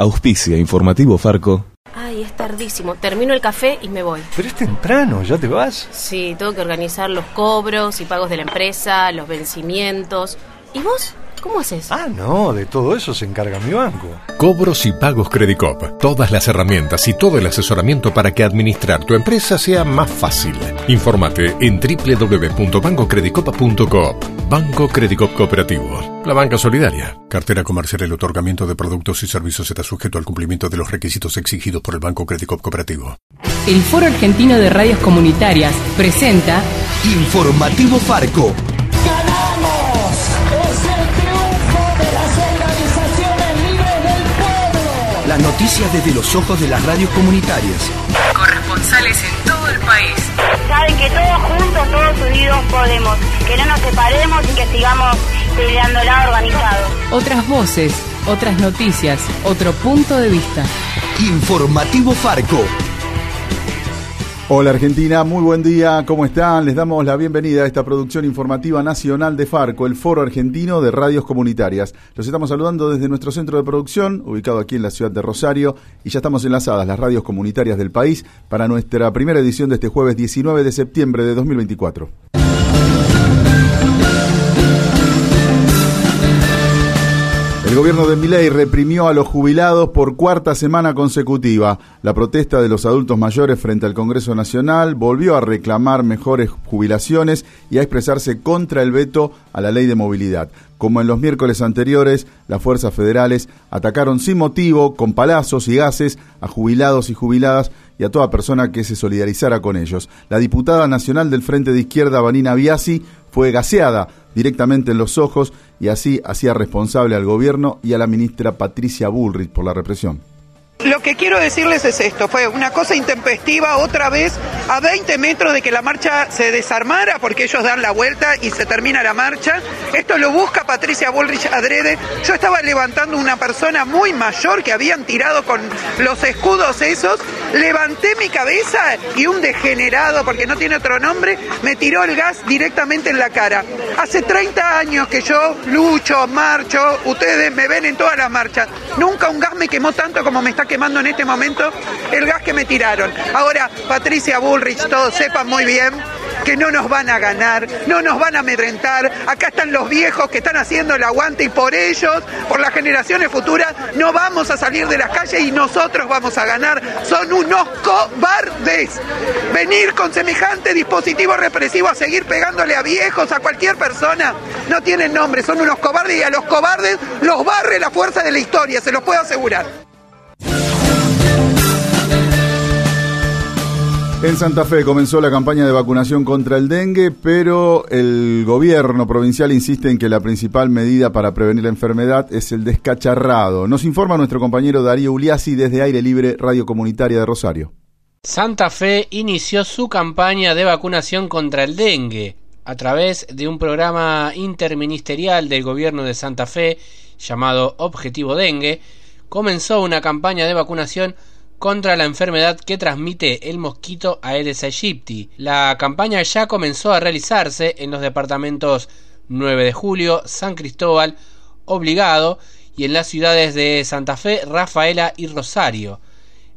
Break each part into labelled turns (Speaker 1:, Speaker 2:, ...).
Speaker 1: Auspicia Informativo Farco.
Speaker 2: Ay, es tardísimo. Termino el café y me voy.
Speaker 3: Pero es temprano, ¿ya te vas?
Speaker 2: Sí, tengo que organizar los cobros y pagos de la empresa, los vencimientos. ¿Y vos? ¿Cómo haces?
Speaker 3: Ah, no, de todo eso se encarga mi banco.
Speaker 4: Cobros y pagos Credicop. Todas las herramientas y todo el asesoramiento para que administrar tu empresa sea más fácil. Infórmate en www.bancocredicopa.coop. Banco Credicop Cooperativo. La banca solidaria. Cartera comercial. El otorgamiento de productos y servicios está sujeto al cumplimiento de los requisitos exigidos por el Banco Credicop Cooperativo.
Speaker 5: El Foro Argentino de Radios Comunitarias presenta
Speaker 6: Informativo Farco.
Speaker 7: ¡Ganamos! ¡Es el triunfo de las organizaciones libres del pueblo!
Speaker 6: Las noticias desde los ojos de las radios comunitarias.
Speaker 5: Corresponsales en todo el país.
Speaker 8: Saben que todos juntos, todos unidos podemos. Que no nos separemos y que sigamos peleándola organizados.
Speaker 5: Otras voces, otras noticias, otro punto de vista.
Speaker 6: Informativo Farco.
Speaker 9: Hola Argentina, muy buen día, ¿cómo están? Les damos la bienvenida a esta producción informativa nacional de Farco, el Foro Argentino de Radios Comunitarias. Los estamos saludando desde nuestro centro de producción, ubicado aquí en la ciudad de Rosario, y ya estamos enlazadas las radios comunitarias del país para nuestra primera edición de este jueves 19 de septiembre de 2024. El gobierno de Milei reprimió a los jubilados por cuarta semana consecutiva. La protesta de los adultos mayores frente al Congreso Nacional volvió a reclamar mejores jubilaciones y a expresarse contra el veto a la ley de movilidad. Como en los miércoles anteriores, las fuerzas federales atacaron sin motivo, con palazos y gases, a jubilados y jubiladas y a toda persona que se solidarizara con ellos. La diputada nacional del Frente de Izquierda, Vanina Biasi, fue gaseada directamente en los ojos y así hacía responsable al gobierno y a la ministra Patricia Bullrich por la represión.
Speaker 10: Lo que quiero decirles es esto, fue una cosa intempestiva otra vez a 20 metros de que la marcha se desarmara porque ellos dan la vuelta y se termina la marcha. Esto lo busca Patricia Bullrich adrede. Yo estaba levantando una persona muy mayor que habían tirado con los escudos esos. Levanté mi cabeza y un degenerado, porque no tiene otro nombre, me tiró el gas directamente en la cara. Hace 30 años que yo lucho, marcho, ustedes me ven en todas las marchas. Nunca un gas me quemó tanto como me está quemando en este momento el gas que me tiraron. Ahora, Patricia Bullrich, todos sepan muy bien que no nos van a ganar, no nos van a amedrentar. Acá están los viejos que están haciendo el aguante y por ellos, por las generaciones futuras, no vamos a salir de las calles y nosotros vamos a ganar. Son unos cobardes. Venir con semejante dispositivo represivo a seguir pegándole a viejos, a cualquier persona, no tienen nombre, son unos cobardes y a los cobardes los barre la fuerza de la historia, se los puedo asegurar.
Speaker 9: En Santa Fe comenzó la campaña de vacunación contra el dengue, pero el gobierno provincial insiste en que la principal medida para prevenir la enfermedad es el descacharrado. Nos informa nuestro compañero Darío Uliasi desde Aire Libre Radio Comunitaria de Rosario.
Speaker 11: Santa Fe inició su campaña de vacunación contra el dengue a través de un programa interministerial del gobierno de Santa Fe llamado Objetivo Dengue. Comenzó una campaña de vacunación contra la enfermedad que transmite el mosquito Aedes aegypti. La campaña ya comenzó a realizarse en los departamentos 9 de Julio, San Cristóbal, Obligado y en las ciudades de Santa Fe, Rafaela y Rosario.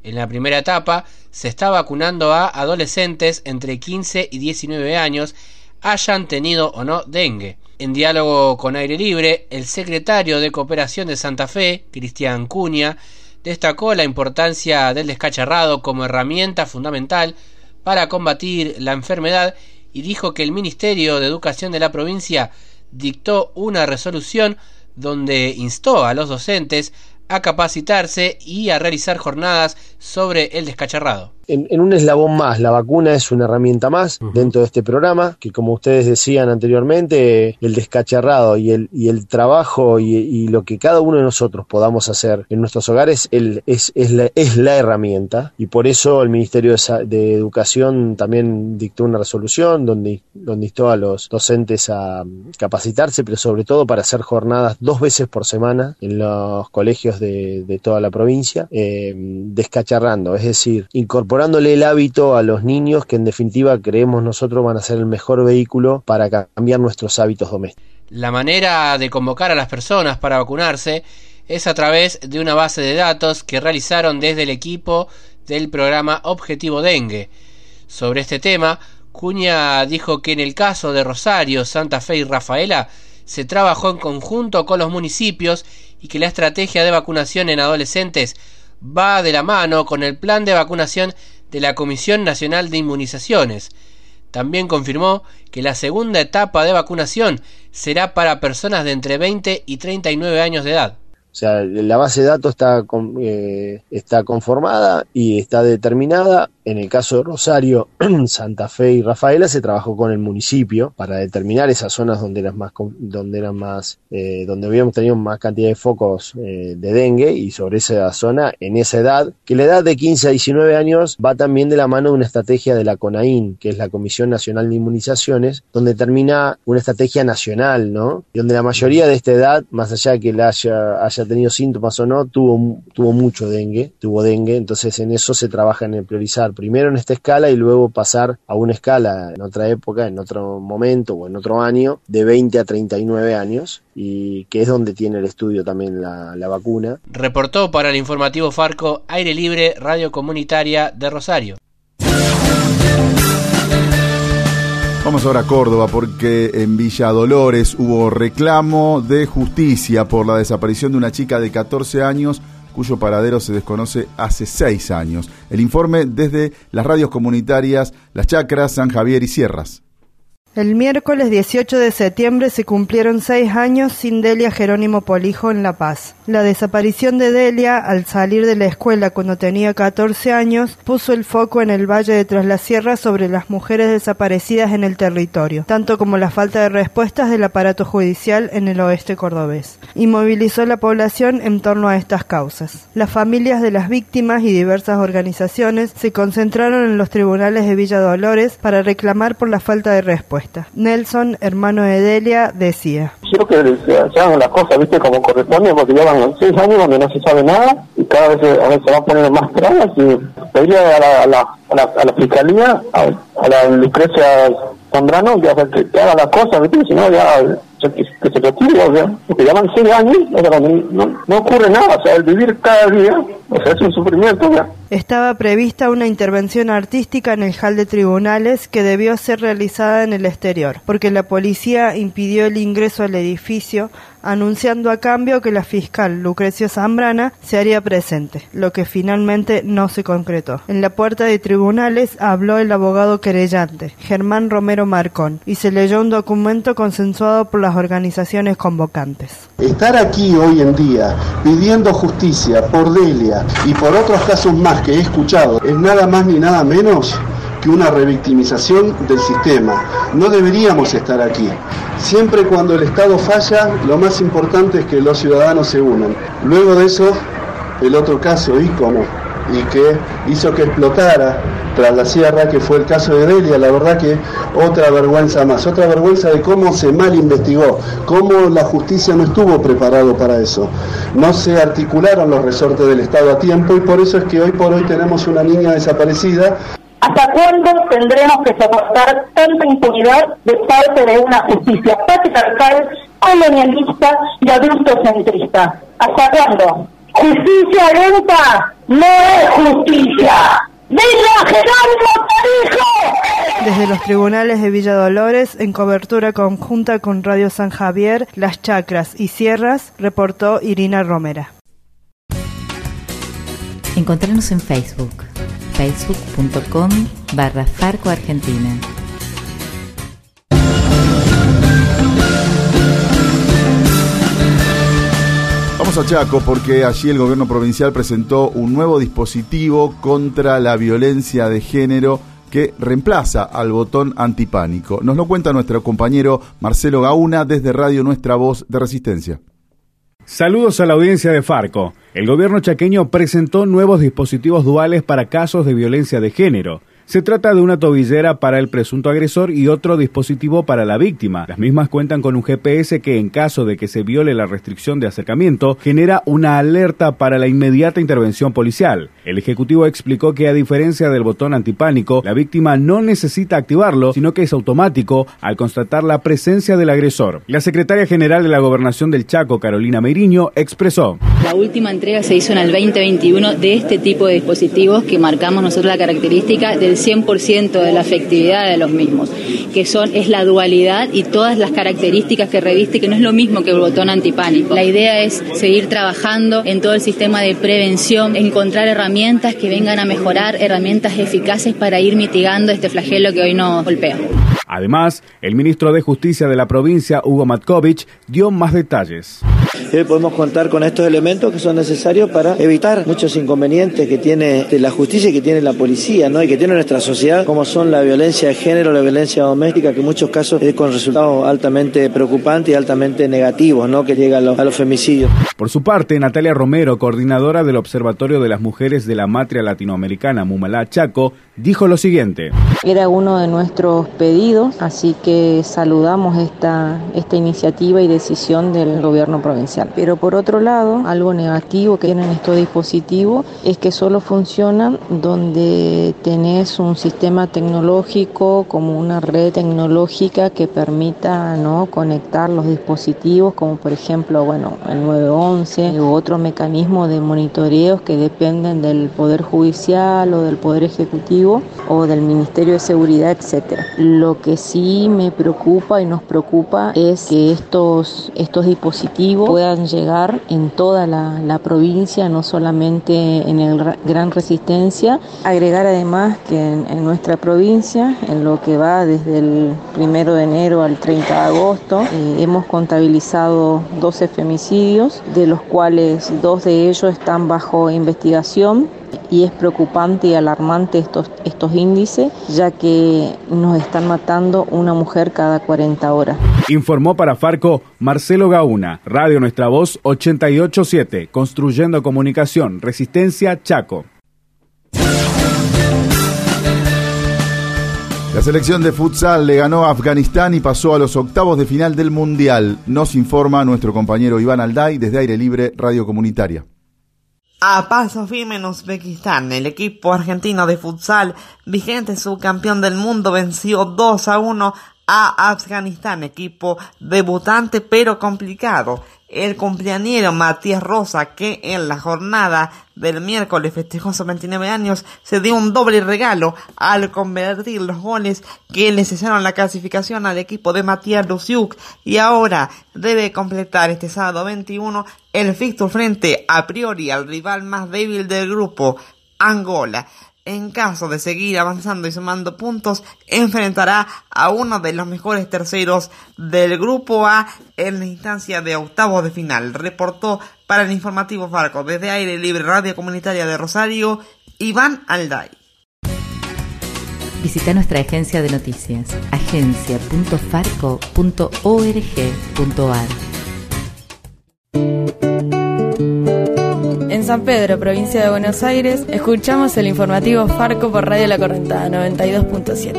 Speaker 11: En la primera etapa se está vacunando a adolescentes entre 15 y 19 años, hayan tenido o no dengue. En diálogo con Aire Libre, el secretario de Cooperación de Santa Fe, Cristian Cuña, destacó la importancia del descacharrado como herramienta fundamental para combatir la enfermedad y dijo que el Ministerio de Educación de la provincia dictó una resolución donde instó a los docentes a capacitarse y a realizar jornadas sobre el descacharrado
Speaker 12: en, en, un eslabón más, la vacuna es una herramienta más dentro de este programa, que como ustedes decían anteriormente, el descacharrado y el, y el trabajo y, y lo que cada uno de nosotros podamos hacer en nuestros hogares el, es, es, la, es la herramienta. Y por eso el Ministerio de, de, Educación también dictó una resolución donde, donde instó a los docentes a capacitarse, pero sobre todo para hacer jornadas dos veces por semana en los colegios de, de toda la provincia, eh, descacharrando, es decir, incorporando dándole el hábito a los niños que en definitiva creemos nosotros van a ser el mejor vehículo para cambiar nuestros hábitos domésticos.
Speaker 11: La manera de convocar a las personas para vacunarse es a través de una base de datos que realizaron desde el equipo del programa Objetivo Dengue. Sobre este tema, Cuña dijo que en el caso de Rosario, Santa Fe y Rafaela se trabajó en conjunto con los municipios y que la estrategia de vacunación en adolescentes va de la mano con el plan de vacunación de la Comisión Nacional de Inmunizaciones. También confirmó que la segunda etapa de vacunación será para personas de entre 20 y 39 años de edad.
Speaker 12: O sea, la base de datos está, eh, está conformada y está determinada. En el caso de Rosario, Santa Fe y Rafaela se trabajó con el municipio para determinar esas zonas donde eran más, donde eran más, eh, donde habíamos tenido más cantidad de focos eh, de dengue y sobre esa zona en esa edad, que la edad de 15 a 19 años va también de la mano de una estrategia de la CONAIN, que es la Comisión Nacional de Inmunizaciones, donde termina una estrategia nacional, ¿no? Y donde la mayoría de esta edad, más allá de que la haya, tenido síntomas o no, tuvo, tuvo mucho dengue, tuvo dengue, entonces en eso se trabaja en el priorizar primero en esta escala y luego pasar a una escala en otra época, en otro momento o en otro año, de 20 a 39 años, y que es donde tiene el estudio también la, la vacuna.
Speaker 11: Reportó para el informativo Farco Aire Libre Radio Comunitaria de Rosario.
Speaker 9: Vamos ahora a Córdoba porque en Villa Dolores hubo reclamo de justicia por la desaparición de una chica de 14 años cuyo paradero se desconoce hace 6 años. El informe desde las radios comunitarias Las Chacras, San Javier y Sierras.
Speaker 13: El miércoles 18 de septiembre se cumplieron seis años sin Delia Jerónimo Polijo en La Paz. La desaparición de Delia, al salir de la escuela cuando tenía 14 años, puso el foco en el Valle de Tras la Sierra sobre las mujeres desaparecidas en el territorio, tanto como la falta de respuestas del aparato judicial en el oeste cordobés, y movilizó la población en torno a estas causas. Las familias de las víctimas y diversas organizaciones se concentraron en los tribunales de Villa Dolores para reclamar por la falta de respuesta. Nelson, hermano de Delia, decía.
Speaker 14: Quiero que se hagan las cosas, viste, como corresponde, porque llevan seis años donde no se sabe nada y cada vez, a se van poniendo más trabas y pediría a la, a la, a la, a fiscalía, a, a la Lucrecia Zambrano, que, que haga las cosas, viste, si no ya que, se retire, o sea, porque llevan seis años, o sea, no, no ocurre nada, o sea, el vivir cada día, o sea, es un sufrimiento, ¿ya?
Speaker 13: Estaba prevista una intervención artística en el hall de tribunales que debió ser realizada en el exterior, porque la policía impidió el ingreso al edificio, anunciando a cambio que la fiscal Lucrecia Zambrana se haría presente, lo que finalmente no se concretó. En la puerta de tribunales habló el abogado querellante, Germán Romero Marcón, y se leyó un documento consensuado por las organizaciones convocantes.
Speaker 15: Estar aquí hoy en día pidiendo justicia por Delia y por otros casos más que he escuchado es nada más ni nada menos que una revictimización del sistema. No deberíamos estar aquí. Siempre cuando el Estado falla, lo más importante es que los ciudadanos se unan. Luego de eso, el otro caso ícono y que hizo que explotara tras la sierra, que fue el caso de Delia, la verdad que otra vergüenza más, otra vergüenza de cómo se mal investigó, cómo la justicia no estuvo preparado para eso. No se articularon los resortes del Estado a tiempo y por eso es que hoy por hoy tenemos una niña desaparecida.
Speaker 16: ¿Hasta cuándo tendremos que soportar tanta impunidad de parte de una justicia patriarcal, colonialista y adultocentrista? ¿Hasta cuándo? Justicia lenta no es justicia. ¡Viva Jerónimo Parijo!
Speaker 13: Desde los tribunales de Villa Dolores, en cobertura conjunta con Radio San Javier, Las Chacras y Sierras, reportó Irina Romera.
Speaker 17: Encontrarnos en Facebook, facebook.com barra Farco Argentina.
Speaker 9: A Chaco porque allí el gobierno provincial presentó un nuevo dispositivo contra la violencia de género que reemplaza al botón antipánico. Nos lo cuenta nuestro compañero Marcelo Gauna desde Radio Nuestra Voz de Resistencia.
Speaker 18: Saludos a la audiencia de Farco. El gobierno chaqueño presentó nuevos dispositivos duales para casos de violencia de género. Se trata de una tobillera para el presunto agresor y otro dispositivo para la víctima. Las mismas cuentan con un GPS que en caso de que se viole la restricción de acercamiento genera una alerta para la inmediata intervención policial. El ejecutivo explicó que a diferencia del botón antipánico, la víctima no necesita activarlo, sino que es automático al constatar la presencia del agresor. La secretaria general de la Gobernación del Chaco, Carolina Meiriño, expresó.
Speaker 19: La última entrega se hizo en el 2021 de este tipo de dispositivos que marcamos nosotros la característica del 100% de la efectividad de los mismos, que son es la dualidad y todas las características que reviste, que no es lo mismo que el botón antipánico. La idea es seguir trabajando en todo el sistema de prevención, encontrar herramientas que vengan a mejorar, herramientas eficaces para ir mitigando este flagelo que hoy nos golpea.
Speaker 18: Además, el ministro de Justicia de la provincia, Hugo Matkovich, dio más detalles.
Speaker 20: Hoy podemos contar con estos elementos que son necesarios para evitar muchos inconvenientes que tiene la justicia y que tiene la policía, ¿no? Y que tiene nuestra sociedad, como son la violencia de género, la violencia doméstica, que en muchos casos es con resultados altamente preocupantes y altamente negativos, ¿no? Que llega a los, a los femicidios.
Speaker 18: Por su parte, Natalia Romero, coordinadora del Observatorio de las Mujeres de la Matria Latinoamericana Mumalá Chaco, dijo lo siguiente.
Speaker 21: Era uno de nuestros pedidos, así que saludamos esta, esta iniciativa y decisión del gobierno provincial. Pero por otro lado, algo negativo que tienen estos dispositivos es que solo funcionan donde tenés un sistema tecnológico como una red tecnológica que permita ¿no? conectar los dispositivos, como por ejemplo bueno, el 911 u otro mecanismo de monitoreos que dependen del Poder Judicial o del Poder Ejecutivo o del Ministerio de Seguridad, etcétera. Lo que sí me preocupa y nos preocupa es que estos, estos dispositivos puedan llegar en toda la, provincia, no solamente en el Gran Resistencia. Agregar además que en, nuestra provincia, en lo que va desde el primero de enero al 30 de agosto, eh, hemos contabilizado 12 femicidios, de los cuales dos de ellos están bajo investigación y es preocupante y alarmante estos, estos índices, ya que nos están matando una mujer cada 40 horas.
Speaker 18: Informó para Farco Marcelo Gauna, Radio Nuestra Voz 887, Construyendo Comunicación, Resistencia Chaco.
Speaker 9: La selección de futsal le ganó a Afganistán y pasó a los octavos de final del Mundial. Nos informa nuestro compañero Iván Alday desde Aire Libre Radio Comunitaria.
Speaker 22: A paso firme en Uzbekistán, el equipo argentino de futsal, vigente subcampeón del mundo, venció 2 a 1 a Afganistán, equipo debutante pero complicado. El cumpleañero Matías Rosa, que en la jornada del miércoles festejó sus 29 años, se dio un doble regalo al convertir los goles que le cesaron la clasificación al equipo de Matías Luciuk y ahora debe completar este sábado 21 el fixture frente a priori al rival más débil del grupo, Angola en caso de seguir avanzando y sumando puntos, enfrentará a uno de los mejores terceros del grupo A en la instancia de octavos de final. Reportó para el informativo Farco desde Aire Libre Radio Comunitaria de Rosario, Iván Alday.
Speaker 17: Visita nuestra agencia de noticias, agencia.farco.org.ar.
Speaker 23: San Pedro, provincia de Buenos Aires, escuchamos el informativo Farco por Radio La Correntada 92.7.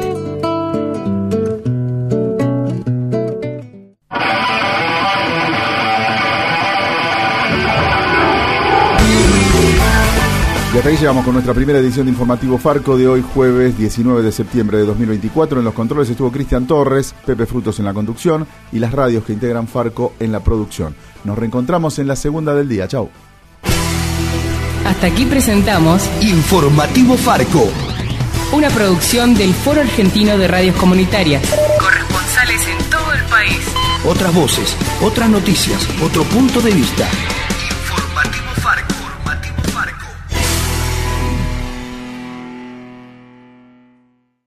Speaker 9: Y hasta ahí llegamos con nuestra primera edición de Informativo Farco de hoy, jueves 19 de septiembre de 2024. En los controles estuvo Cristian Torres, Pepe Frutos en la conducción y las radios que integran Farco en la producción. Nos reencontramos en la segunda del día. Chau.
Speaker 5: Hasta aquí presentamos
Speaker 6: Informativo Farco.
Speaker 5: Una producción del Foro Argentino de Radios Comunitarias.
Speaker 6: Corresponsales en todo el país. Otras voces, otras noticias, otro punto de vista.